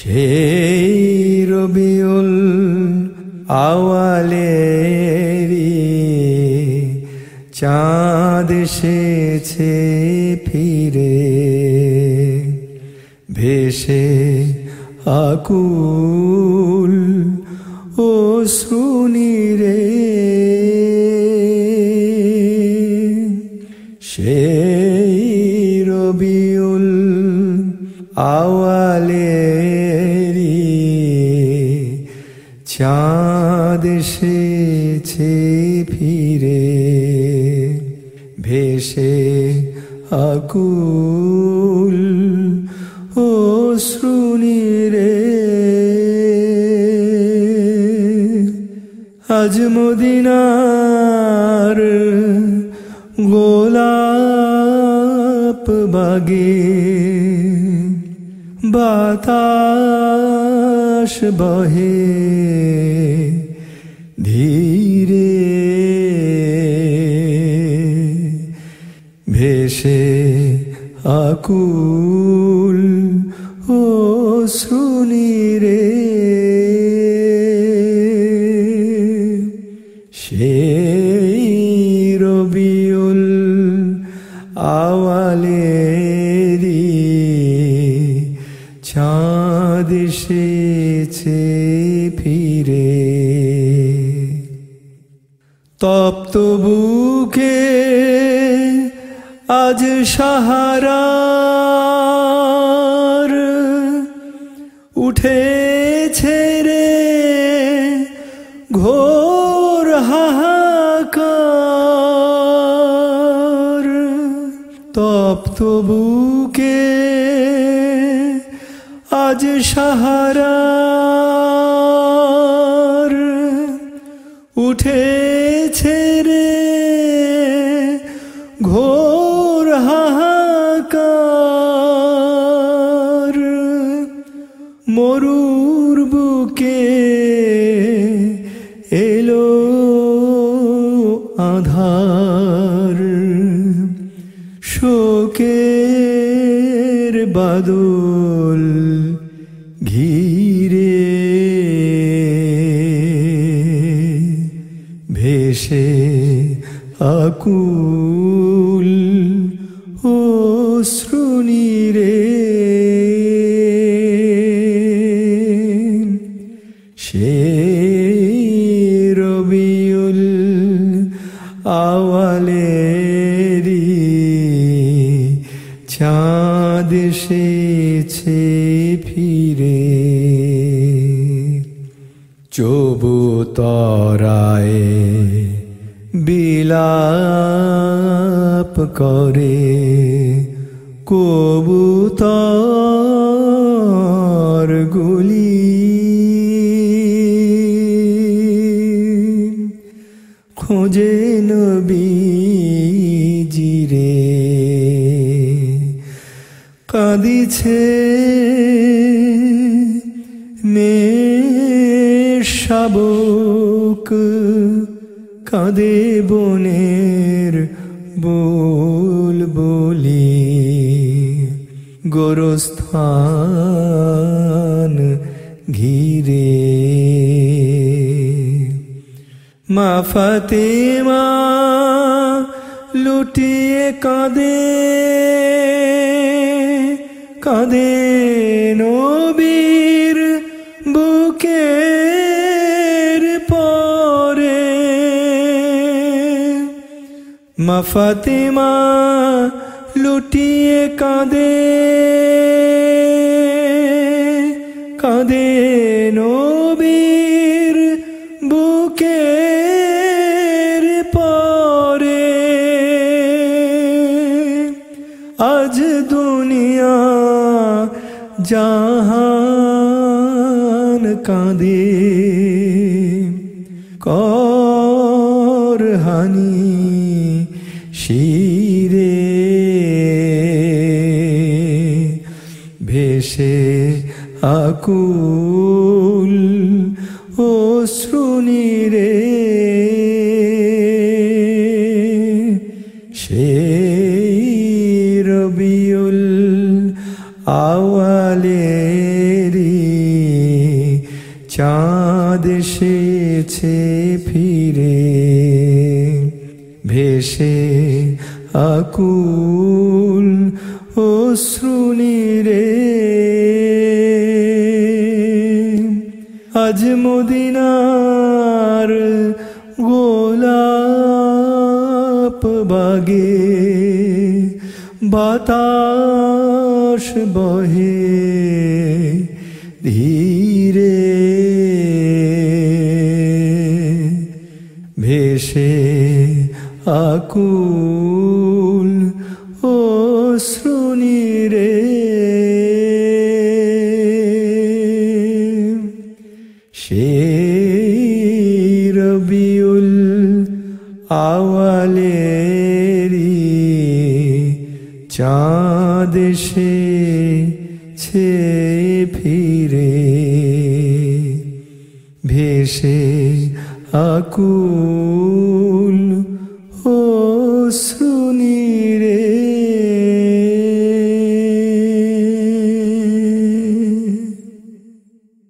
সেই রবিউল আওয়ালেরি চাঁদ এসেছে ফিরে ভেসে আকুল ও সুনিরে সেই রবিউল আওয়ালেরি চাঁদ এসেছে ফিরে ভেসে আকুল ও শ্রুনিরে আজ মদিনার গোলাপ বাগে বাতাস বহে ধীরে ভেসে আকুল ও শুনিরে তপ্ত বুকে আজ সাহারার উঠেছে রে ঘোর হাহাকার। তপ্ত বুকে আজ সাহারার ঘোর হাহাকার মরুর বুকে এলো আধার শোকের বাদল ঘিরে ভেসে আকুল চাঁদ এসেছে ফিরে। চবুতরায় বিলাপ করে কবুতর গুলি খোঁজে নবীজিরে কাঁদিছে মে শাবক কাঁদে বনের বল বলি। গোরস্থান ঘিরে। মা লুটিয়ে কাঁদে। কাঁদে নবীর বুকের পরে। মা লুটিয়ে কাঁদে কাঁদে নবীর বুকের জাহান কাঁদে কর হানি শিরে। ভেসে আকুল ও শ্রুনিরে সেই রবিউল আওয়ালেরি চাঁদ এসেছে ফিরে ভেসে আকুল অশ্রুনিরে আজ মদিনার গোলাপ বাগে বাতাস বহে ধীরে শ্রুনিরে সেই রবিউল আওয়ালেরি চাঁদ সে ছে ফিরে। ভেসে আকুল শ্রুনি